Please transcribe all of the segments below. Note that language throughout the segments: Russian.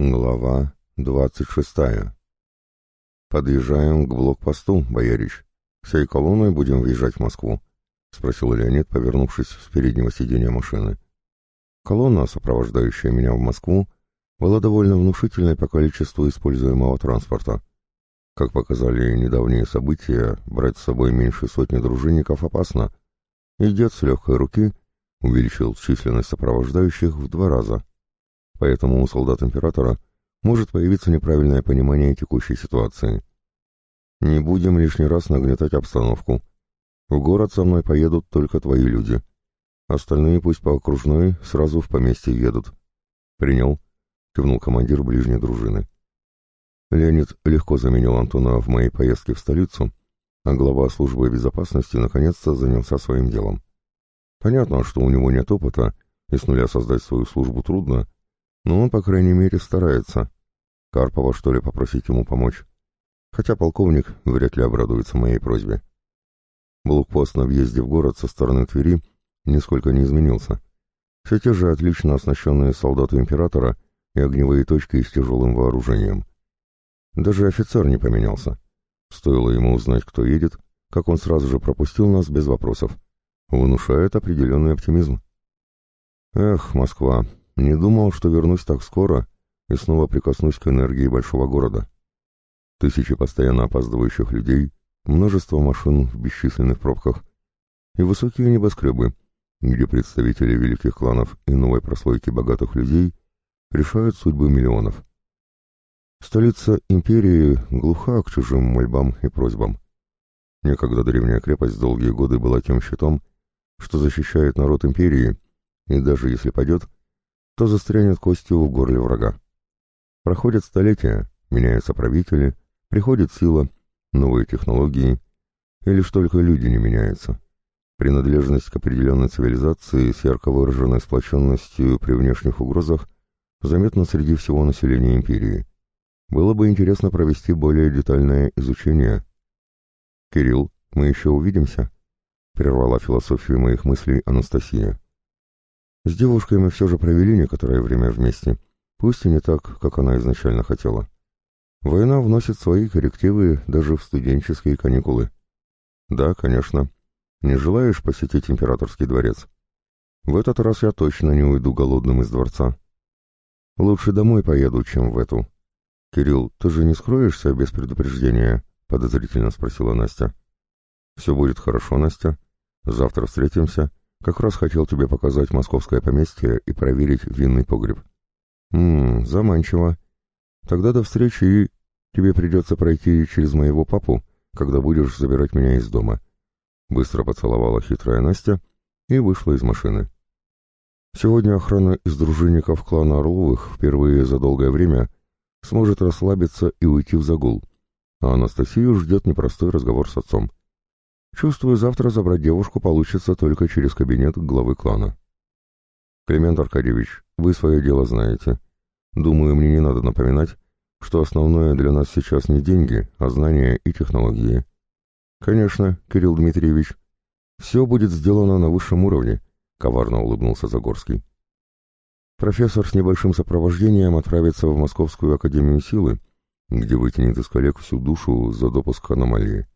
Глава двадцать шестая. «Подъезжаем к блокпосту, боярич. Всей колонной будем въезжать в Москву?» — спросил Леонид, повернувшись с переднего сиденья машины. Колонна, сопровождающая меня в Москву, была довольно внушительной по количеству используемого транспорта. Как показали недавние события, брать с собой меньше сотни дружинников опасно, и дед с легкой руки увеличил численность сопровождающих в два раза — Поэтому у солдат императора может появиться неправильное понимание текущей ситуации. Не будем лишний раз нагнетать обстановку. В город со мной поедут только твои люди. Остальные пусть по окружной сразу в поместье едут. Принял, кивнул командир ближней дружины. Леонид легко заменил Антона в моей поездке в столицу, а глава службы безопасности наконец-то занялся своим делом. Понятно, что у него нет опыта, и с нуля создать свою службу трудно, но он, по крайней мере, старается. Карпова, что ли, попросить ему помочь? Хотя полковник вряд ли обрадуется моей просьбе. Блокпост на въезде в город со стороны Твери нисколько не изменился. Все те же отлично оснащенные солдаты императора и огневые точки с тяжелым вооружением. Даже офицер не поменялся. Стоило ему узнать, кто едет, как он сразу же пропустил нас без вопросов. Внушает определенный оптимизм. Эх, Москва, не думал, что вернусь так скоро и снова прикоснусь к энергии большого города. Тысячи постоянно опаздывающих людей, множество машин в бесчисленных пробках и высокие небоскребы, где представители великих кланов и новой прослойки богатых людей решают судьбы миллионов. Столица империи глуха к чужим мольбам и просьбам. Некогда древняя крепость долгие годы была тем щитом, что защищает народ империи, и даже если падет, то застрянет костью в горле врага. Проходят столетия, меняются правители, приходит сила, новые технологии, и лишь только люди не меняются. Принадлежность к определенной цивилизации с ярко выраженной сплоченностью при внешних угрозах заметна среди всего населения империи. Было бы интересно провести более детальное изучение. «Кирилл, мы еще увидимся?» — прервала философию моих мыслей Анастасия. С девушкой мы все же провели некоторое время вместе, пусть и не так, как она изначально хотела. Война вносит свои коррективы даже в студенческие каникулы. Да, конечно. Не желаешь посетить императорский дворец? В этот раз я точно не уйду голодным из дворца. Лучше домой поеду, чем в эту. Кирилл, ты же не скроешься без предупреждения? Подозрительно спросила Настя. Все будет хорошо, Настя. Завтра встретимся как раз хотел тебе показать московское поместье и проверить винный погреб. Ммм, заманчиво. Тогда до встречи и... Тебе придется пройти через моего папу, когда будешь забирать меня из дома. Быстро поцеловала хитрая Настя и вышла из машины. Сегодня охрана из дружинников клана Орловых впервые за долгое время сможет расслабиться и уйти в загул, а Анастасию ждет непростой разговор с отцом. Чувствую, завтра забрать девушку получится только через кабинет главы клана. Климент Аркадьевич, вы свое дело знаете. Думаю, мне не надо напоминать, что основное для нас сейчас не деньги, а знания и технологии. Конечно, Кирилл Дмитриевич, все будет сделано на высшем уровне, коварно улыбнулся Загорский. Профессор с небольшим сопровождением отправится в Московскую академию силы, где вытянет из коллег всю душу за допуск аномалии.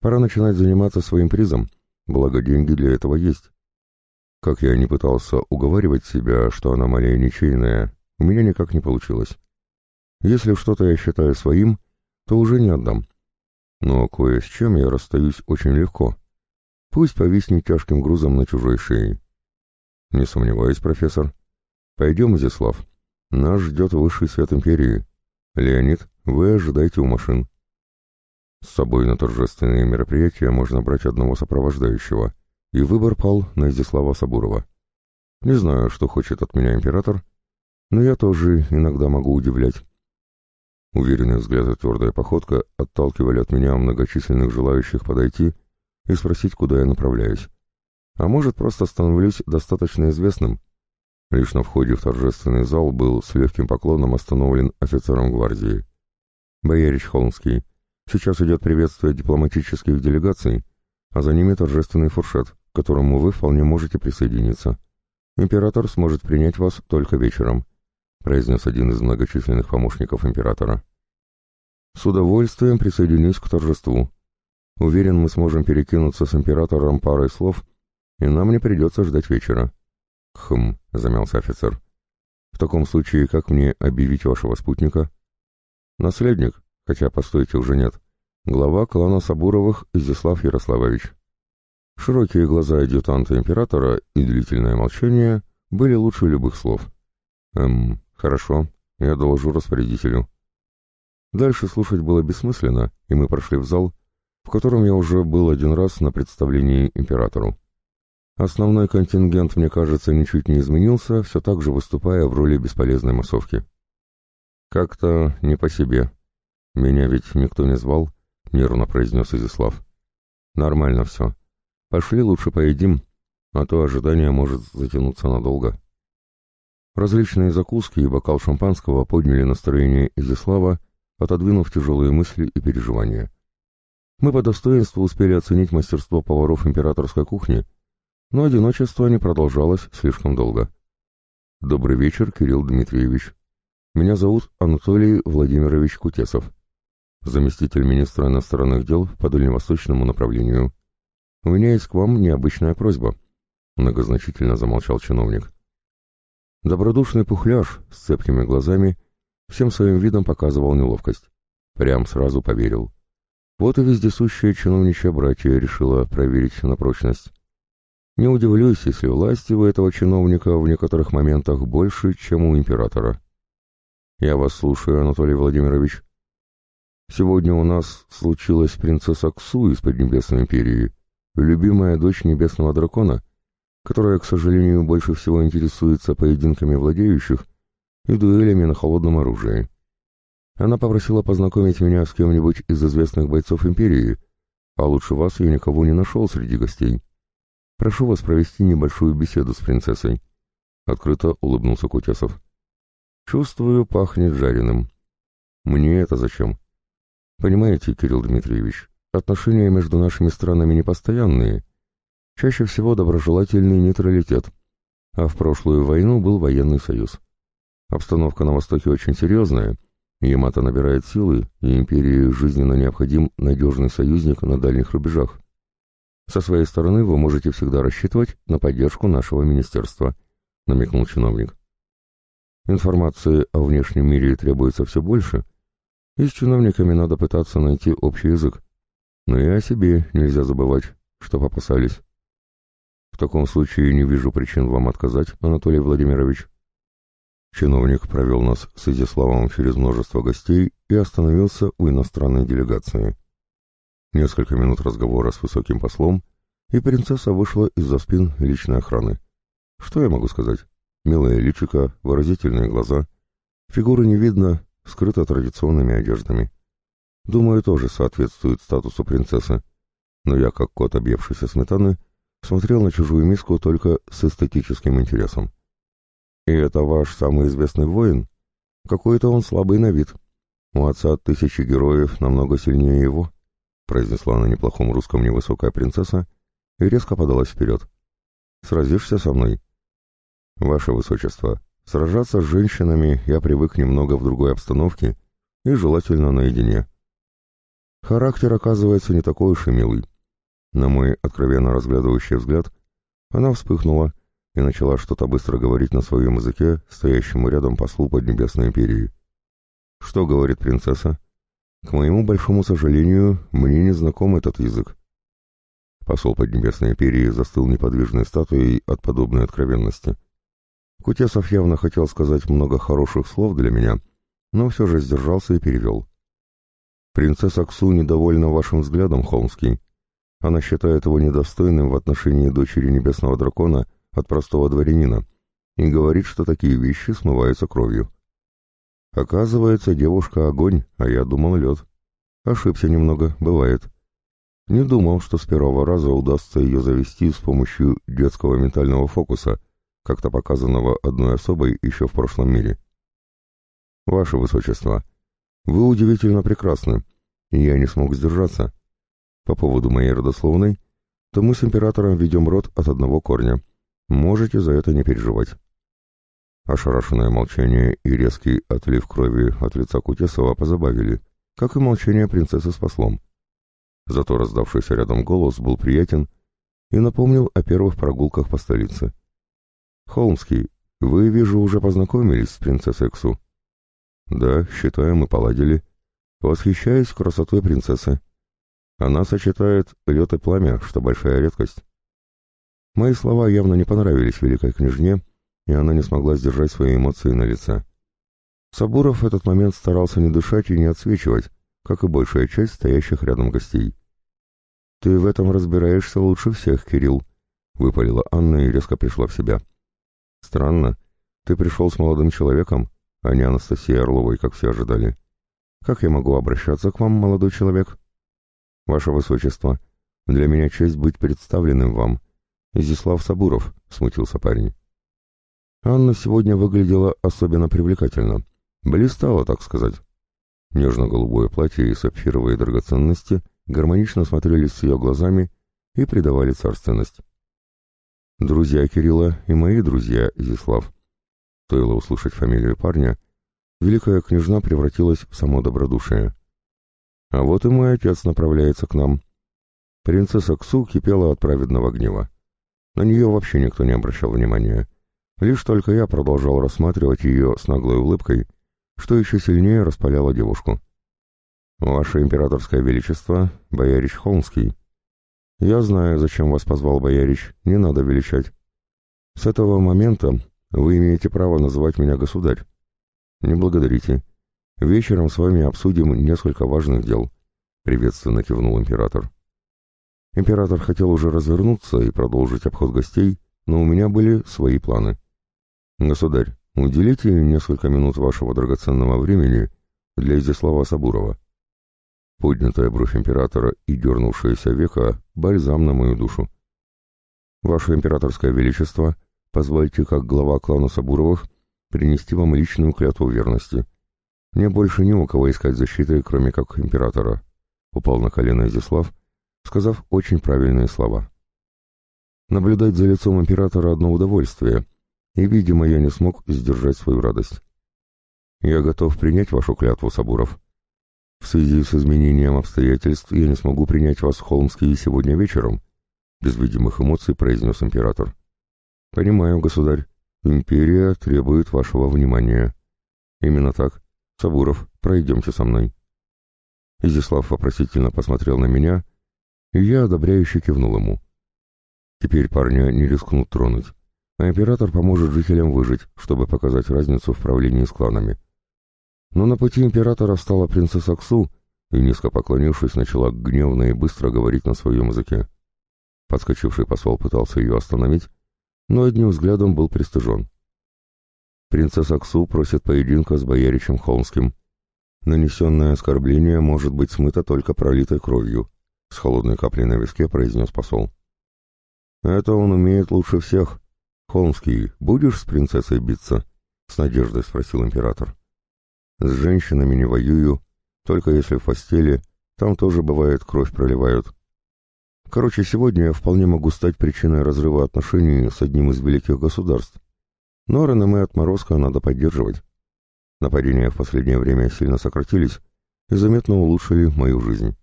Пора начинать заниматься своим призом, благо деньги для этого есть. Как я не пытался уговаривать себя, что аномалия ничейная, у меня никак не получилось. Если что-то я считаю своим, то уже не отдам. Но кое с чем я расстаюсь очень легко. Пусть повиснет тяжким грузом на чужой шее. Не сомневаюсь, профессор. Пойдем, Изяслав. Нас ждет высший свет империи. Леонид, вы ожидайте у машин. С собой на торжественные мероприятия можно брать одного сопровождающего, и выбор пал на Изяслава Сабурова. Не знаю, что хочет от меня император, но я тоже иногда могу удивлять. Уверенный взгляд и твердая походка отталкивали от меня многочисленных желающих подойти и спросить, куда я направляюсь. А может, просто становлюсь достаточно известным. Лишь на входе в торжественный зал был с легким поклоном остановлен офицером гвардии. «Боярич Холмский, Сейчас идет приветствие дипломатических делегаций, а за ними торжественный фуршет, к которому вы вполне можете присоединиться. Император сможет принять вас только вечером. произнес один из многочисленных помощников императора. С удовольствием присоединюсь к торжеству. Уверен, мы сможем перекинуться с императором парой слов, и нам не придется ждать вечера. Хм, замялся офицер. В таком случае, как мне объявить вашего спутника? Наследник, хотя, постойте, уже нет. Глава клана Сабуровых Изяслав Ярославович. Широкие глаза адъютанта императора и длительное молчание были лучше любых слов. Эм, хорошо, я доложу распорядителю. Дальше слушать было бессмысленно, и мы прошли в зал, в котором я уже был один раз на представлении императору. Основной контингент, мне кажется, ничуть не изменился, все так же выступая в роли бесполезной массовки. «Как-то не по себе. Меня ведь никто не звал», — нервно произнес Изяслав. «Нормально все. Пошли лучше поедим, а то ожидание может затянуться надолго». Различные закуски и бокал шампанского подняли настроение Изяслава, отодвинув тяжелые мысли и переживания. Мы по достоинству успели оценить мастерство поваров императорской кухни, но одиночество не продолжалось слишком долго. «Добрый вечер, Кирилл Дмитриевич. Меня зовут Анатолий Владимирович Кутесов, заместитель министра иностранных дел по дальневосточному направлению. У меня есть к вам необычная просьба», — многозначительно замолчал чиновник. Добродушный пухляж с цепкими глазами всем своим видом показывал неловкость. Прям сразу поверил. Вот и вездесущая чиновничья братья решила проверить на прочность. Не удивлюсь, если власти у этого чиновника в некоторых моментах больше, чем у императора. Я вас слушаю, Анатолий Владимирович. Сегодня у нас случилась принцесса Ксу из Поднебесной империи, любимая дочь небесного дракона, которая, к сожалению, больше всего интересуется поединками владеющих и дуэлями на холодном оружии. Она попросила познакомить меня с кем-нибудь из известных бойцов империи, а лучше вас я никого не нашел среди гостей. Прошу вас провести небольшую беседу с принцессой. Открыто улыбнулся Кутесов. Чувствую, пахнет жареным. Мне это зачем? Понимаете, Кирилл Дмитриевич, отношения между нашими странами непостоянные. Чаще всего доброжелательный нейтралитет, а в прошлую войну был военный союз. Обстановка на Востоке очень серьезная, Ямато набирает силы, и империи жизненно необходим надежный союзник на дальних рубежах. Со своей стороны вы можете всегда рассчитывать на поддержку нашего министерства, намекнул чиновник. Информации о внешнем мире требуется все больше, и с чиновниками надо пытаться найти общий язык. Но и о себе нельзя забывать, что попасались. В таком случае не вижу причин вам отказать, Анатолий Владимирович. Чиновник провел нас с Изяславом через множество гостей и остановился у иностранной делегации. Несколько минут разговора с высоким послом, и принцесса вышла из-за спин личной охраны. Что я могу сказать? Милая личика, выразительные глаза. Фигуры не видно, скрыта традиционными одеждами. Думаю, тоже соответствует статусу принцессы. Но я, как кот, объевшийся сметаны, смотрел на чужую миску только с эстетическим интересом. «И это ваш самый известный воин? Какой-то он слабый на вид. У отца тысячи героев намного сильнее его», — произнесла на неплохом русском невысокая принцесса и резко подалась вперед. «Сразишься со мной?» «Ваше Высочество, сражаться с женщинами я привык немного в другой обстановке и желательно наедине. Характер оказывается не такой уж и милый. На мой откровенно разглядывающий взгляд она вспыхнула и начала что-то быстро говорить на своем языке, стоящему рядом послу Поднебесной империи. «Что говорит принцесса?» «К моему большому сожалению, мне не знаком этот язык». Посол Поднебесной империи застыл неподвижной статуей от подобной откровенности. Кутесов явно хотел сказать много хороших слов для меня, но все же сдержался и перевел. «Принцесса Ксу недовольна вашим взглядом, Холмский. Она считает его недостойным в отношении дочери Небесного Дракона — от простого дворянина и говорит, что такие вещи смываются кровью. Оказывается, девушка огонь, а я думал лед. Ошибся немного, бывает. Не думал, что с первого раза удастся ее завести с помощью детского ментального фокуса, как-то показанного одной особой еще в прошлом мире. Ваше Высочество, вы удивительно прекрасны, и я не смог сдержаться. По поводу моей родословной, то мы с императором ведем род от одного корня — Можете за это не переживать. Ошарашенное молчание и резкий отлив крови от лица Кутесова позабавили, как и молчание принцессы с послом. Зато раздавшийся рядом голос был приятен и напомнил о первых прогулках по столице. «Холмский, вы, вижу, уже познакомились с принцессой Ксу?» «Да, считаю, мы поладили. Восхищаюсь красотой принцессы. Она сочетает лед и пламя, что большая редкость». Мои слова явно не понравились великой княжне, и она не смогла сдержать свои эмоции на лице. Сабуров в этот момент старался не дышать и не отсвечивать, как и большая часть стоящих рядом гостей. «Ты в этом разбираешься лучше всех, Кирилл», — выпалила Анна и резко пришла в себя. «Странно. Ты пришел с молодым человеком, а не Анастасией Орловой, как все ожидали. Как я могу обращаться к вам, молодой человек?» «Ваше Высочество, для меня честь быть представленным вам. Изяслав Сабуров», — смутился парень. Анна сегодня выглядела особенно привлекательно. Блистала, так сказать. Нежно-голубое платье и сапфировые драгоценности гармонично смотрелись с ее глазами и придавали царственность. Друзья Кирилла и мои друзья, Изислав. Стоило услышать фамилию парня, великая княжна превратилась в само добродушие. А вот и мой отец направляется к нам. Принцесса Ксу кипела от праведного гнева. На нее вообще никто не обращал внимания. Лишь только я продолжал рассматривать ее с наглой улыбкой, что еще сильнее распаляло девушку. «Ваше императорское величество, боярич Холмский. Я знаю, зачем вас позвал боярич, не надо величать. С этого момента вы имеете право называть меня государь. Не благодарите. Вечером с вами обсудим несколько важных дел», — приветственно кивнул император. Император хотел уже развернуться и продолжить обход гостей, но у меня были свои планы. «Государь, уделите несколько минут вашего драгоценного времени для Изяслава Сабурова». Поднятая бровь императора и дернувшаяся века — бальзам на мою душу. «Ваше императорское величество, позвольте, как глава клана Сабуровых, принести вам личную клятву верности. Мне больше не у кого искать защиты, кроме как императора», — упал на колено Изяслав, сказав очень правильные слова. Наблюдать за лицом императора — одно удовольствие — и, видимо, я не смог сдержать свою радость. Я готов принять вашу клятву, Сабуров. В связи с изменением обстоятельств я не смогу принять вас в Холмский сегодня вечером, без видимых эмоций произнес император. Понимаю, государь. Империя требует вашего внимания. Именно так. Сабуров, пройдемте со мной. Изяслав вопросительно посмотрел на меня, и я одобряюще кивнул ему. Теперь парня не рискнут тронуть а император поможет жителям выжить, чтобы показать разницу в правлении с кланами. Но на пути императора встала принцесса Ксу и, низко поклонившись, начала гневно и быстро говорить на своем языке. Подскочивший посол пытался ее остановить, но одним взглядом был пристыжен. Принцесса Ксу просит поединка с бояричем Холмским. Нанесенное оскорбление может быть смыто только пролитой кровью, с холодной каплей на виске произнес посол. Это он умеет лучше всех, «Холмский, будешь с принцессой биться?» — с надеждой спросил император. «С женщинами не воюю, только если в постели, там тоже бывает кровь проливают. Короче, сегодня я вполне могу стать причиной разрыва отношений с одним из великих государств. Но РНМ отморозка надо поддерживать. Нападения в последнее время сильно сократились и заметно улучшили мою жизнь.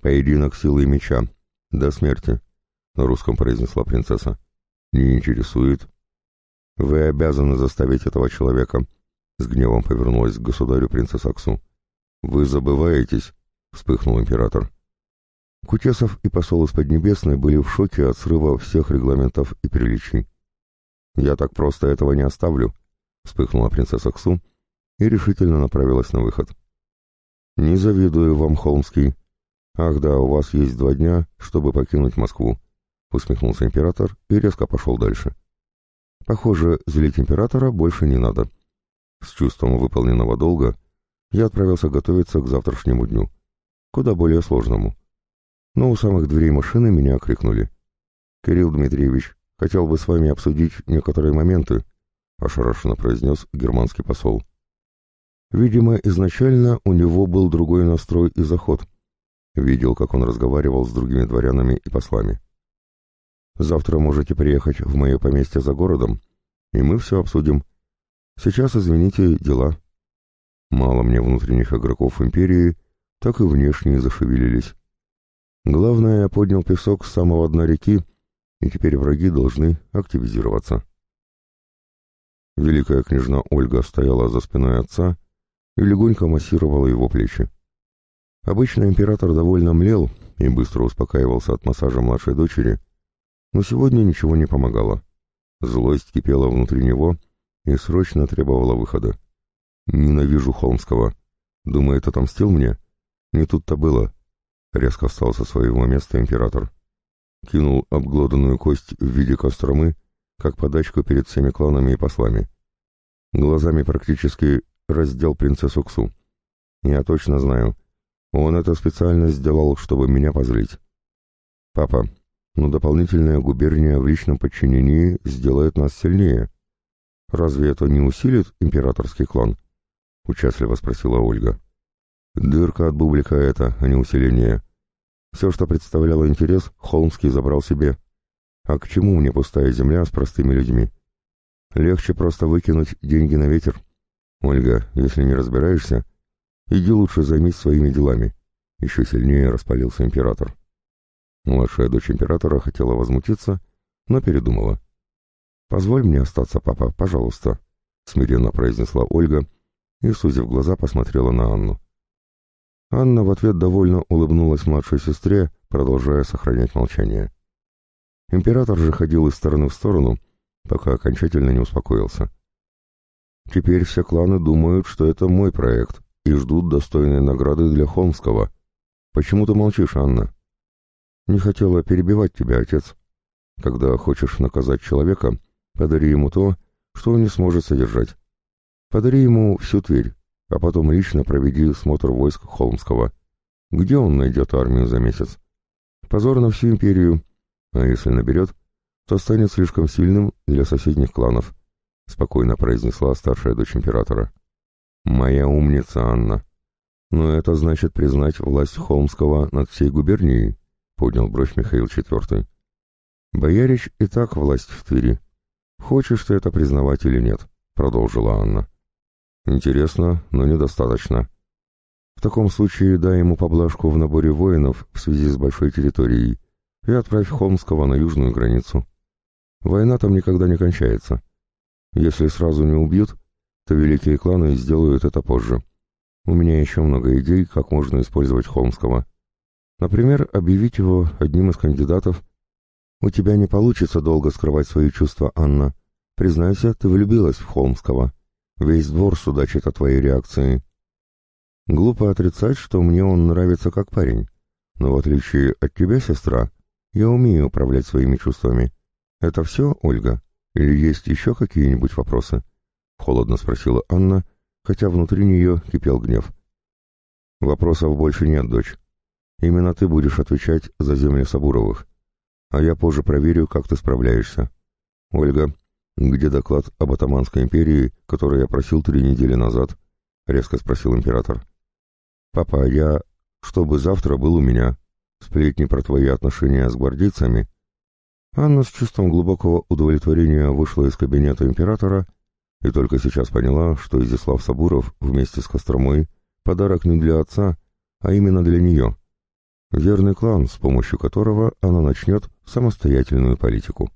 Поединок силы и меча. До смерти», — на русском произнесла принцесса. «Не интересует». «Вы обязаны заставить этого человека», — с гневом повернулась к государю принцесса Аксу. «Вы забываетесь», — вспыхнул император. Кутесов и посол из Поднебесной были в шоке от срыва всех регламентов и приличий. «Я так просто этого не оставлю», — вспыхнула принцесса Ксу и решительно направилась на выход. «Не завидую вам, Холмский. Ах да, у вас есть два дня, чтобы покинуть Москву усмехнулся император и резко пошел дальше. Похоже, злить императора больше не надо. С чувством выполненного долга я отправился готовиться к завтрашнему дню, куда более сложному. Но у самых дверей машины меня окрикнули. «Кирилл Дмитриевич, хотел бы с вами обсудить некоторые моменты», — ошарашенно произнес германский посол. Видимо, изначально у него был другой настрой и заход. Видел, как он разговаривал с другими дворянами и послами. Завтра можете приехать в мое поместье за городом, и мы все обсудим. Сейчас, извините, дела. Мало мне внутренних игроков империи, так и внешние зашевелились. Главное, я поднял песок с самого дна реки, и теперь враги должны активизироваться. Великая княжна Ольга стояла за спиной отца и легонько массировала его плечи. Обычно император довольно млел и быстро успокаивался от массажа младшей дочери, но сегодня ничего не помогало. Злость кипела внутри него и срочно требовала выхода. «Ненавижу Холмского. Думает, отомстил мне? Не тут-то было». Резко встал со своего места император. Кинул обглоданную кость в виде костромы, как подачку перед всеми кланами и послами. Глазами практически раздел принцессу Ксу. Я точно знаю, он это специально сделал, чтобы меня позлить. Папа, но дополнительная губерния в личном подчинении сделает нас сильнее. Разве это не усилит императорский клан? Участливо спросила Ольга. Дырка от бублика это, а не усиление. Все, что представляло интерес, Холмский забрал себе. А к чему мне пустая земля с простыми людьми? Легче просто выкинуть деньги на ветер. Ольга, если не разбираешься, иди лучше займись своими делами. Еще сильнее распалился император. Младшая дочь императора хотела возмутиться, но передумала. «Позволь мне остаться, папа, пожалуйста», — смиренно произнесла Ольга и, сузив глаза, посмотрела на Анну. Анна в ответ довольно улыбнулась младшей сестре, продолжая сохранять молчание. Император же ходил из стороны в сторону, пока окончательно не успокоился. Теперь все кланы думают, что это мой проект, и ждут достойной награды для Холмского. Почему ты молчишь, Анна? Не хотела перебивать тебя, отец. Когда хочешь наказать человека, подари ему то, что он не сможет содержать. Подари ему всю Тверь, а потом лично проведи смотр войск Холмского. Где он найдет армию за месяц? Позор на всю империю, а если наберет, то станет слишком сильным для соседних кланов, — спокойно произнесла старшая дочь императора. «Моя умница, Анна. Но это значит признать власть Холмского над всей губернией, поднял бровь Михаил IV. «Боярич и так власть в Твери. Хочешь ты это признавать или нет?» — продолжила Анна. «Интересно, но недостаточно. В таком случае дай ему поблажку в наборе воинов в связи с большой территорией и отправь Холмского на южную границу. Война там никогда не кончается. Если сразу не убьют, то великие кланы сделают это позже. У меня еще много идей, как можно использовать Холмского. Например, объявить его одним из кандидатов. У тебя не получится долго скрывать свои чувства, Анна. Признайся, ты влюбилась в Холмского. Весь двор судачит о твоей реакции. Глупо отрицать, что мне он нравится как парень. Но в отличие от тебя, сестра, я умею управлять своими чувствами. Это все, Ольга? Или есть еще какие-нибудь вопросы? Холодно спросила Анна, хотя внутри нее кипел гнев. Вопросов больше нет, дочь. Именно ты будешь отвечать за земли Сабуровых. А я позже проверю, как ты справляешься. Ольга, где доклад об Атаманской империи, который я просил три недели назад? Резко спросил император. Папа, я... Чтобы завтра был у меня. Сплетни про твои отношения с гвардейцами. Анна с чувством глубокого удовлетворения вышла из кабинета императора и только сейчас поняла, что Изяслав Сабуров вместе с Костромой подарок не для отца, а именно для нее — верный клан, с помощью которого она начнет самостоятельную политику.